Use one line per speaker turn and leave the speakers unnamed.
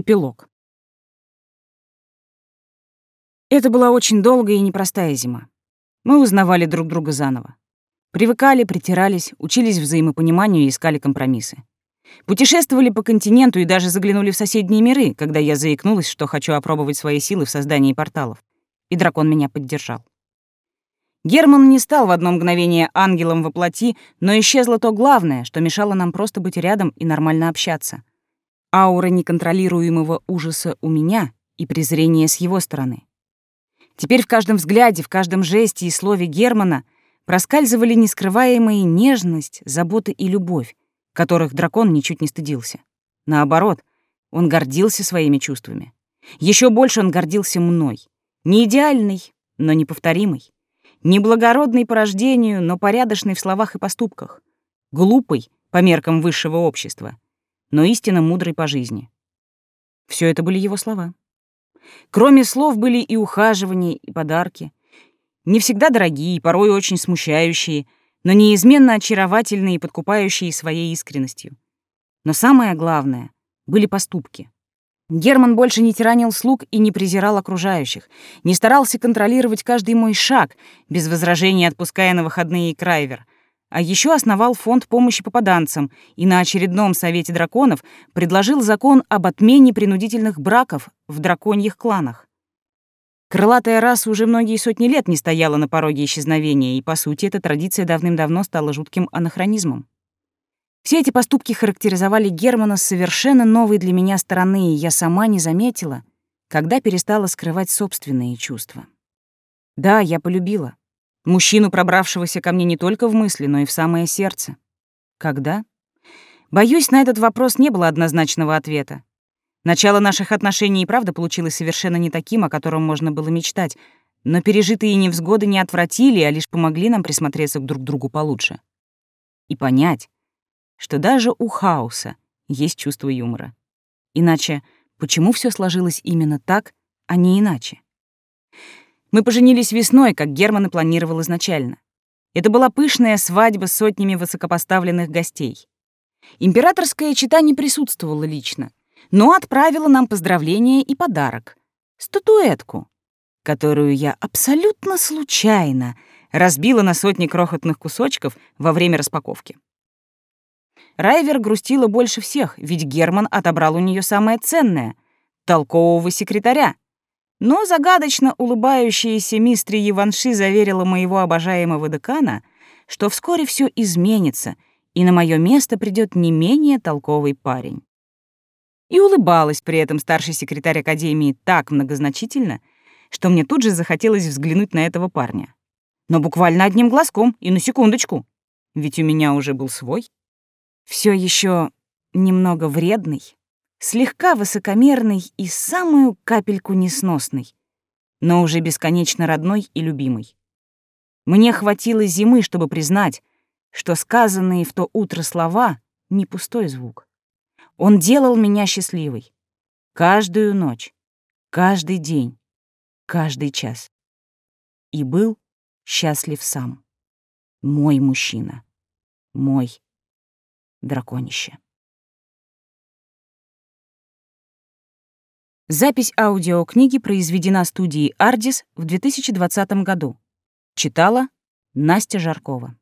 Эпилог. Это была очень долгая и непростая зима. Мы узнавали друг друга заново. Привыкали, притирались, учились взаимопониманию и искали компромиссы. Путешествовали по континенту и даже заглянули в соседние миры, когда я заикнулась, что хочу опробовать свои силы в создании порталов. И дракон меня поддержал. Герман не стал в одно мгновение ангелом во плоти, но исчезло то главное, что мешало нам просто быть рядом и нормально общаться. Аура неконтролируемого ужаса у меня и презрение с его стороны. Теперь в каждом взгляде, в каждом жесте и слове Германа проскальзывали нескрываемые нежность, забота и любовь, которых дракон ничуть не стыдился. Наоборот, он гордился своими чувствами. Еще больше он гордился мной. Не идеальный, но неповторимый. Неблагородный по рождению, но порядочный в словах и поступках. Глупый по меркам высшего общества, но истинно мудрый по жизни. Все это были его слова. Кроме слов были и ухаживания, и подарки. Не всегда дорогие, порой очень смущающие, но неизменно очаровательные и подкупающие своей искренностью. Но самое главное — были поступки. Герман больше не тиранил слуг и не презирал окружающих, не старался контролировать каждый мой шаг, без возражений отпуская на выходные крайвер. А еще основал фонд помощи попаданцам и на очередном совете драконов предложил закон об отмене принудительных браков в драконьих кланах. Крылатая раса уже многие сотни лет не стояла на пороге исчезновения, и, по сути, эта традиция давным-давно стала жутким анахронизмом. Все эти поступки характеризовали Германа с совершенно новой для меня стороны, и я сама не заметила, когда перестала скрывать собственные чувства. Да, я полюбила. Мужчину, пробравшегося ко мне не только в мысли, но и в самое сердце. Когда? Боюсь, на этот вопрос не было однозначного ответа. Начало наших отношений и правда получилось совершенно не таким, о котором можно было мечтать, но пережитые невзгоды не отвратили, а лишь помогли нам присмотреться друг к другу получше. И понять, что даже у хаоса есть чувство юмора. Иначе почему все сложилось именно так, а не иначе? Мы поженились весной, как Герман и планировал изначально. Это была пышная свадьба с сотнями высокопоставленных гостей. Императорская чита не присутствовала лично, но отправила нам поздравления и подарок — статуэтку, которую я абсолютно случайно разбила на сотни крохотных кусочков во время распаковки. Райвер грустила больше всех, ведь Герман отобрал у нее самое ценное — толкового секретаря. Но загадочно улыбающаяся мистри Еванши заверила моего обожаемого декана, что вскоре все изменится, и на мое место придет не менее толковый парень. И улыбалась при этом старший секретарь Академии так многозначительно, что мне тут же захотелось взглянуть на этого парня. Но буквально одним глазком и на секундочку, ведь у меня уже был свой все еще немного вредный, слегка высокомерный и самую капельку несносный, но уже бесконечно родной и любимый. Мне хватило зимы, чтобы признать, что сказанные в то утро слова — не пустой звук. Он делал меня счастливой. Каждую ночь, каждый день, каждый час. И был счастлив сам. Мой мужчина. Мой драконище. Запись аудиокниги произведена студией «Ардис» в 2020 году. Читала Настя Жаркова.